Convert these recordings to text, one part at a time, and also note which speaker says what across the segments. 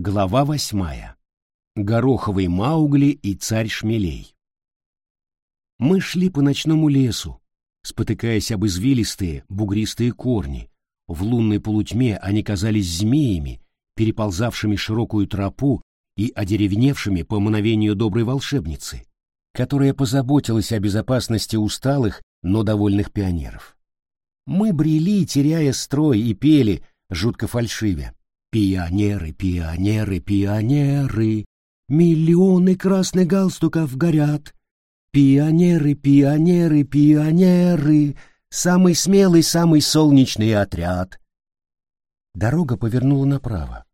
Speaker 1: Глава восьмая. Гороховый Маугли и царь шмелей. Мы шли по ночному лесу, спотыкаясь об извилистые, бугристые корни. В лунной полутьме они казались змеями, переползавшими широкую тропу и одеревневшими по мановению доброй волшебницы, которая позаботилась о безопасности усталых, но довольных пионеров. Мы брели, теряя строй, и пели, жутко фальшивя. Пионеры, пионеры, пионеры, миллионы красных галстуков горят. Пионеры, пионеры, пионеры, самый смелый, самый солнечный отряд. Дорога повернула направо.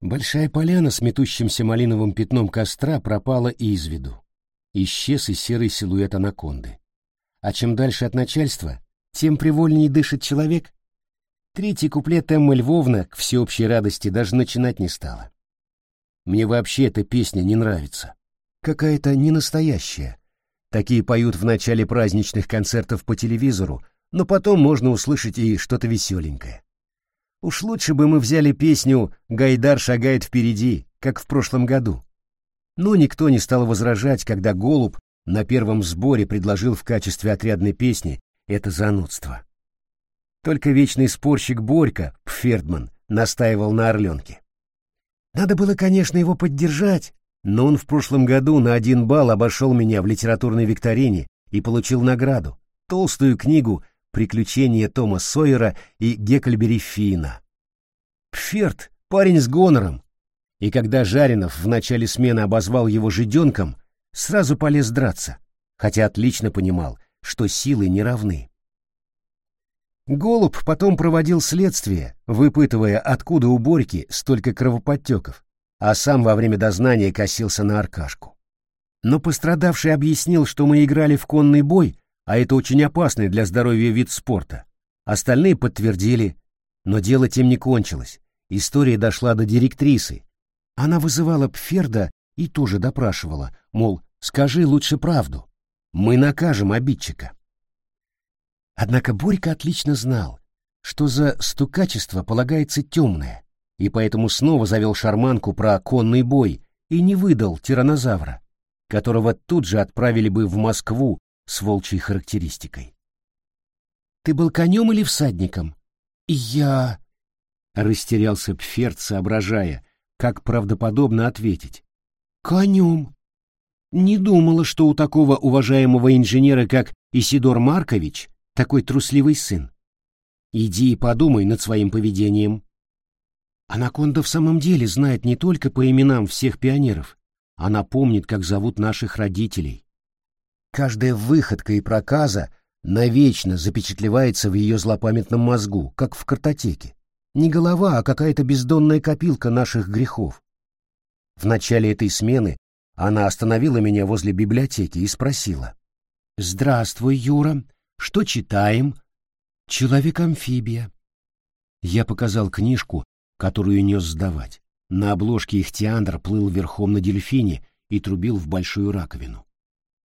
Speaker 1: Большая поляна с метущимся малиновым пятном костра пропала из виду. Исчез и серый силуэт анаконды. А чем дальше от начальства, тем привольнее дышит человек, Третий куплет Эммы Львовна к всеобщей радости даже начинать не стала. Мне вообще эта песня не нравится. Какая-то ненастоящая. Такие поют в начале праздничных концертов по телевизору, но потом можно услышать и что-то веселенькое. Уж лучше бы мы взяли песню «Гайдар шагает впереди», как в прошлом году. Но никто не стал возражать, когда Голуб на первом сборе предложил в качестве отрядной песни это занудство. Только вечный спорщик Борька, Пфердман, настаивал на Орленке. Надо было, конечно, его поддержать, но он в прошлом году на один балл обошел меня в литературной викторине и получил награду — толстую книгу «Приключения Тома Сойера и Гекльбери Фина». Пферд — парень с гонором, и когда Жаринов в начале смены обозвал его жиденком, сразу полез драться, хотя отлично понимал, что силы не равны. Голуб потом проводил следствие, выпытывая, откуда у Борьки столько кровоподтеков, а сам во время дознания косился на Аркашку. Но пострадавший объяснил, что мы играли в конный бой, а это очень опасный для здоровья вид спорта. Остальные подтвердили, но дело тем не кончилось. История дошла до директрисы. Она вызывала Пферда и тоже допрашивала, мол, скажи лучше правду. Мы накажем обидчика. Однако Борька отлично знал, что за стукачество полагается темное, и поэтому снова завел шарманку про конный бой и не выдал тиранозавра, которого тут же отправили бы в Москву с волчьей характеристикой. «Ты был конем или всадником?» «Я...» — растерялся Пферд, соображая, как правдоподобно ответить. «Конем. Не думала, что у такого уважаемого инженера, как Исидор Маркович, такой трусливый сын. Иди и подумай над своим поведением. Анаконда в самом деле знает не только по именам всех пионеров, она помнит, как зовут наших родителей. Каждая выходка и проказа навечно запечатлевается в ее злопамятном мозгу, как в картотеке. Не голова, а какая-то бездонная копилка наших грехов. В начале этой смены она остановила меня возле библиотеки и спросила. «Здравствуй, Юра. Что читаем? Человек-амфибия. Я показал книжку, которую нес сдавать. На обложке Ихтиандр плыл верхом на дельфине и трубил в большую раковину.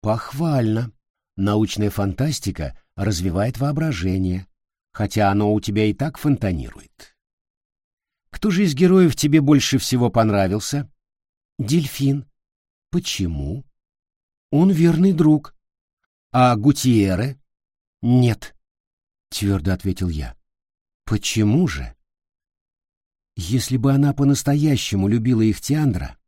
Speaker 1: Похвально. Научная фантастика развивает воображение, хотя оно у тебя и так фонтанирует. Кто же из героев тебе больше всего понравился? Дельфин. Почему? Он верный друг. А Гутиеры? «Нет», — твердо ответил я. «Почему же?» Если бы она по-настоящему любила Ихтиандра,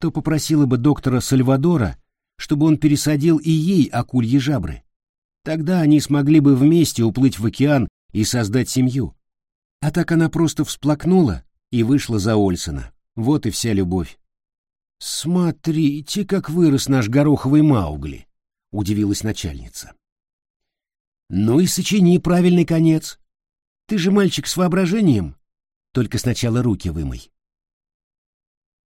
Speaker 1: то попросила бы доктора Сальвадора, чтобы он пересадил и ей акульи жабры. Тогда они смогли бы вместе уплыть в океан и создать семью. А так она просто всплакнула и вышла за Ольсона. Вот и вся любовь. «Смотрите, как вырос наш гороховый Маугли!» — удивилась начальница. Ну и сочини правильный конец. Ты же мальчик с воображением. Только сначала руки вымой.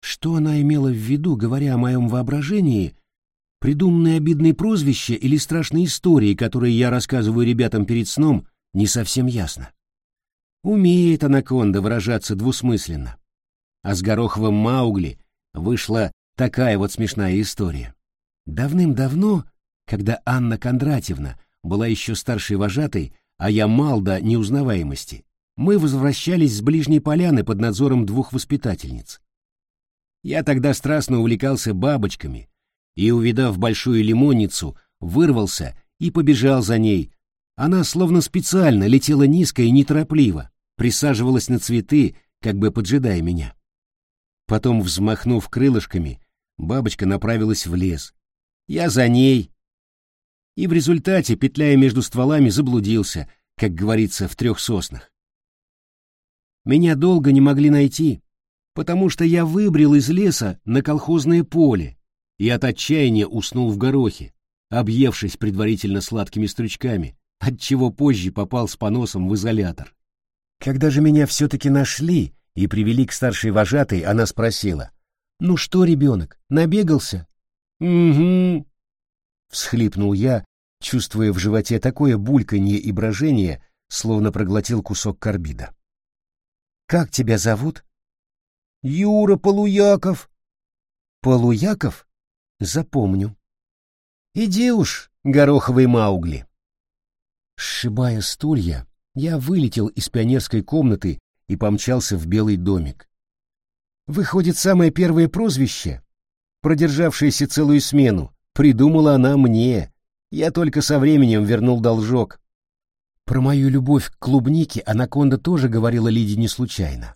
Speaker 1: Что она имела в виду, говоря о моем воображении, придуманные обидные прозвища или страшные истории, которые я рассказываю ребятам перед сном, не совсем ясно. Умеет анаконда выражаться двусмысленно. А с Гороховым Маугли вышла такая вот смешная история. Давным-давно, когда Анна Кондратьевна была еще старшей вожатой, а я мал до неузнаваемости, мы возвращались с ближней поляны под надзором двух воспитательниц. Я тогда страстно увлекался бабочками и, увидав большую лимонницу, вырвался и побежал за ней. Она словно специально летела низко и неторопливо, присаживалась на цветы, как бы поджидая меня. Потом, взмахнув крылышками, бабочка направилась в лес. Я за ней. И в результате, петляя между стволами, заблудился, как говорится, в трех соснах. Меня долго не могли найти, потому что я выбрел из леса на колхозное поле и от отчаяния уснул в горохе, объевшись предварительно сладкими стручками, отчего позже попал с поносом в изолятор. Когда же меня все-таки нашли и привели к старшей вожатой, она спросила, «Ну что, ребенок, набегался?» «Угу», — всхлипнул я, чувствуя в животе такое бульканье и брожение, словно проглотил кусок карбида. «Как тебя зовут?» «Юра Полуяков». «Полуяков? Запомню». «Иди уж, гороховый Маугли». Сшибая стулья, я вылетел из пионерской комнаты и помчался в белый домик. Выходит, самое первое прозвище, продержавшееся целую смену, придумала она мне. Я только со временем вернул должок. Про мою любовь к клубнике Анаконда тоже говорила Лиде не случайно.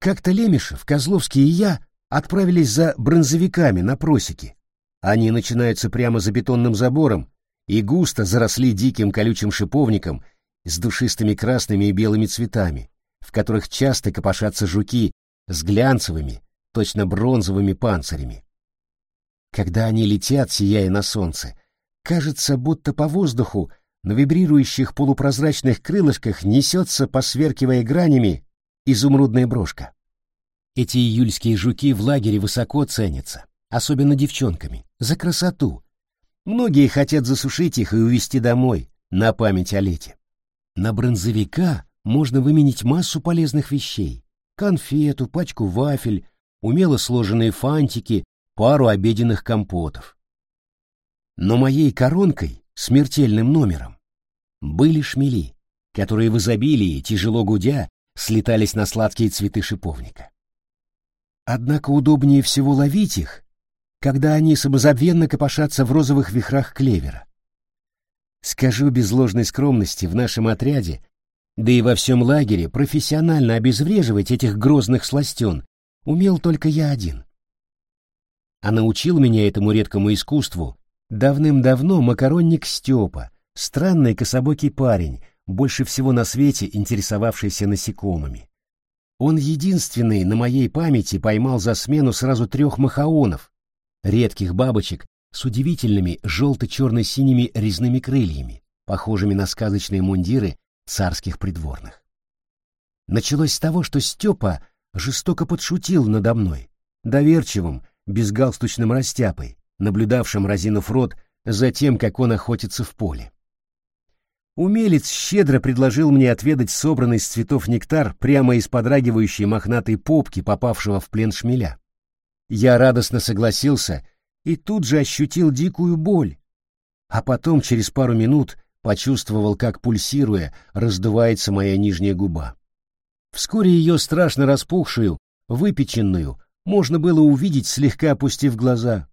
Speaker 1: Как-то Лемешев, Козловский и я отправились за бронзовиками на просеки. Они начинаются прямо за бетонным забором и густо заросли диким колючим шиповником с душистыми красными и белыми цветами, в которых часто копошатся жуки с глянцевыми, точно бронзовыми панцирями. Когда они летят, сияя на солнце, кажется, будто по воздуху на вибрирующих полупрозрачных крылышках несется, посверкивая гранями, изумрудная брошка. Эти июльские жуки в лагере высоко ценятся, особенно девчонками, за красоту. Многие хотят засушить их и увезти домой, на память о лете. На бронзовика можно выменить массу полезных вещей. Конфету, пачку вафель, умело сложенные фантики, пару обеденных компотов. Но моей коронкой, смертельным номером, были шмели, которые в изобилии, тяжело гудя, слетались на сладкие цветы шиповника. Однако удобнее всего ловить их, когда они самозабвенно копошатся в розовых вихрах клевера. Скажу без ложной скромности, в нашем отряде, да и во всем лагере, профессионально обезвреживать этих грозных сластен умел только я один. А научил меня этому редкому искусству давным-давно макаронник Степа, странный кособокий парень, больше всего на свете интересовавшийся насекомыми. Он единственный на моей памяти поймал за смену сразу трех махаонов, редких бабочек с удивительными желто-черно-синими резными крыльями, похожими на сказочные мундиры царских придворных. Началось с того, что Степа жестоко подшутил надо мной, доверчивым, безгалстучным растяпой, наблюдавшим разинув рот за тем, как он охотится в поле. Умелец щедро предложил мне отведать собранный из цветов нектар прямо из подрагивающей мохнатой попки, попавшего в плен шмеля. Я радостно согласился и тут же ощутил дикую боль, а потом через пару минут почувствовал, как пульсируя, раздувается моя нижняя губа. Вскоре ее страшно распухшую, выпеченную, можно было увидеть, слегка опустив глаза.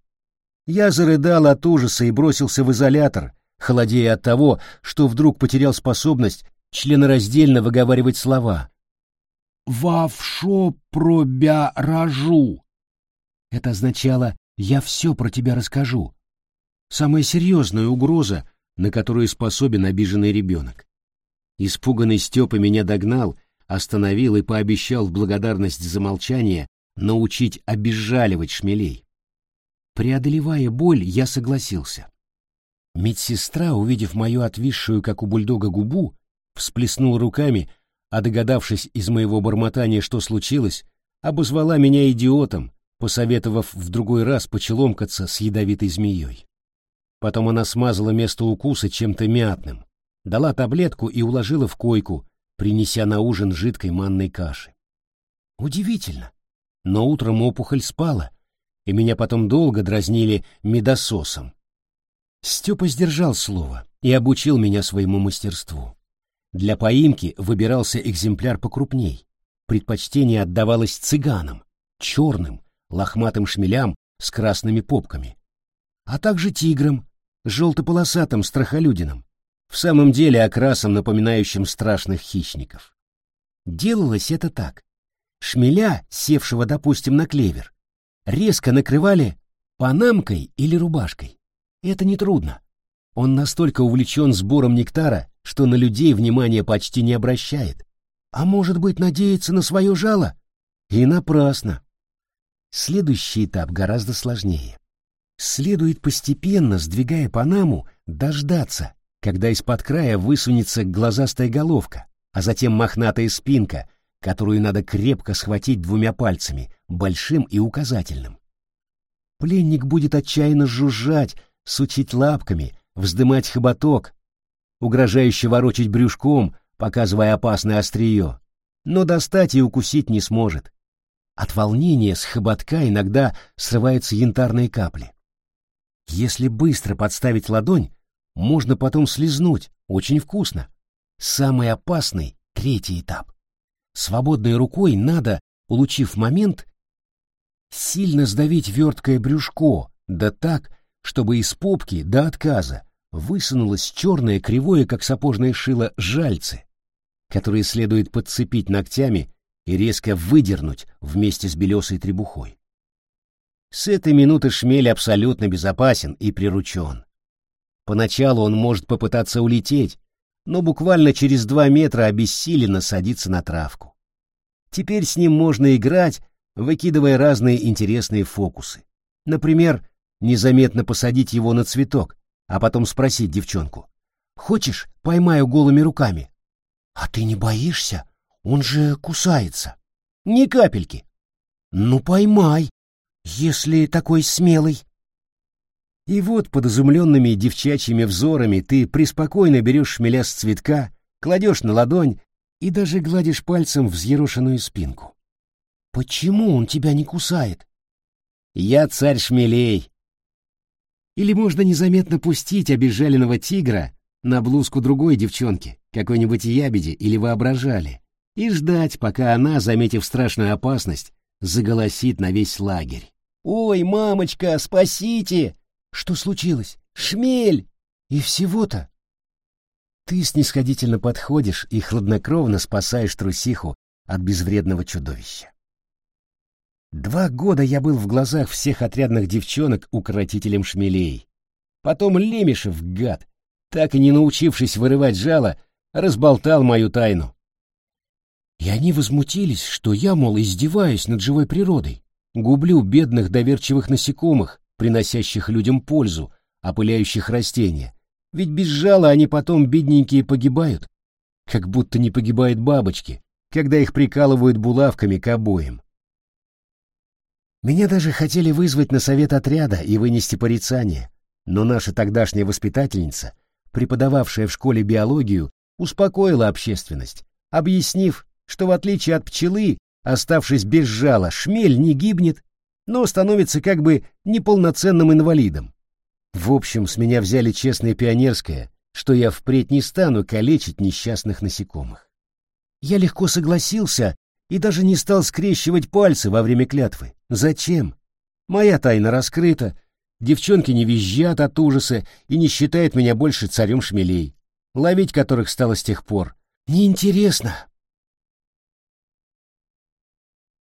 Speaker 1: Я зарыдал от ужаса и бросился в изолятор, холодея от того, что вдруг потерял способность членораздельно выговаривать слова. «Вовшо пробя рожу!» Это означало «я все про тебя расскажу». Самая серьезная угроза, на которую способен обиженный ребенок. Испуганный Степа меня догнал, остановил и пообещал в благодарность за молчание научить обезжаливать шмелей. Преодолевая боль, я согласился. Медсестра, увидев мою отвисшую, как у бульдога, губу, всплеснула руками, а догадавшись из моего бормотания, что случилось, обозвала меня идиотом, посоветовав в другой раз почеломкаться с ядовитой змеей. Потом она смазала место укуса чем-то мятным, дала таблетку и уложила в койку, принеся на ужин жидкой манной каши. Удивительно, но утром опухоль спала, и меня потом долго дразнили медососом. Степа сдержал слово и обучил меня своему мастерству. Для поимки выбирался экземпляр покрупней. Предпочтение отдавалось цыганам, черным, лохматым шмелям с красными попками, а также тиграм, желто-полосатым страхолюдинам, в самом деле окрасом, напоминающим страшных хищников. Делалось это так. Шмеля, севшего, допустим, на клевер, резко накрывали панамкой или рубашкой. Это нетрудно. Он настолько увлечен сбором нектара, что на людей внимания почти не обращает. А может быть, надеется на свое жало? И напрасно. Следующий этап гораздо сложнее. Следует постепенно, сдвигая Панаму, дождаться, когда из-под края высунется глазастая головка, а затем мохнатая спинка, которую надо крепко схватить двумя пальцами, большим и указательным. Пленник будет отчаянно жужжать, сучить лапками, вздымать хоботок, угрожающе ворочать брюшком, показывая опасное острие, но достать и укусить не сможет. От волнения с хоботка иногда срываются янтарные капли. Если быстро подставить ладонь, можно потом слезнуть, очень вкусно. Самый опасный — третий этап. Свободной рукой надо, улучив момент, сильно сдавить верткое брюшко, да так, чтобы из попки до отказа высунулось черное кривое, как сапожное шило, жальце, которое следует подцепить ногтями и резко выдернуть вместе с белесой требухой. С этой минуты шмель абсолютно безопасен и приручен. Поначалу он может попытаться улететь, но буквально через два метра обессиленно садится на травку. Теперь с ним можно играть, выкидывая разные интересные фокусы. Например, незаметно посадить его на цветок, а потом спросить девчонку. «Хочешь, поймаю голыми руками?» «А ты не боишься? Он же кусается». «Ни капельки». «Ну, поймай, если такой смелый». И вот под изумленными девчачьими взорами ты преспокойно берешь шмеля с цветка, кладешь на ладонь и даже гладишь пальцем взъерошенную спинку. Почему он тебя не кусает? Я царь шмелей. Или можно незаметно пустить обезжаленного тигра на блузку другой девчонки, какой-нибудь ябеди или воображали, и ждать, пока она, заметив страшную опасность, заголосит на весь лагерь. «Ой, мамочка, спасите!» Что случилось? Шмель! И всего-то. Ты снисходительно подходишь и хладнокровно спасаешь трусиху от безвредного чудовища. Два года я был в глазах всех отрядных девчонок укротителем шмелей. Потом Лемешев, гад, так и не научившись вырывать жало, разболтал мою тайну. И они возмутились, что я, мол, издеваюсь над живой природой, гублю бедных доверчивых насекомых, приносящих людям пользу, опыляющих растения. Ведь без жала они потом, бедненькие, погибают. Как будто не погибают бабочки, когда их прикалывают булавками к обоим. Меня даже хотели вызвать на совет отряда и вынести порицание, но наша тогдашняя воспитательница, преподававшая в школе биологию, успокоила общественность, объяснив, что в отличие от пчелы, оставшись без жала, шмель не гибнет, но становится как бы неполноценным инвалидом. В общем, с меня взяли честное пионерское, что я впредь не стану калечить несчастных насекомых. Я легко согласился и даже не стал скрещивать пальцы во время клятвы. Зачем? Моя тайна раскрыта, девчонки не визжат от ужаса и не считают меня больше царем шмелей, ловить которых стало с тех пор. Неинтересно.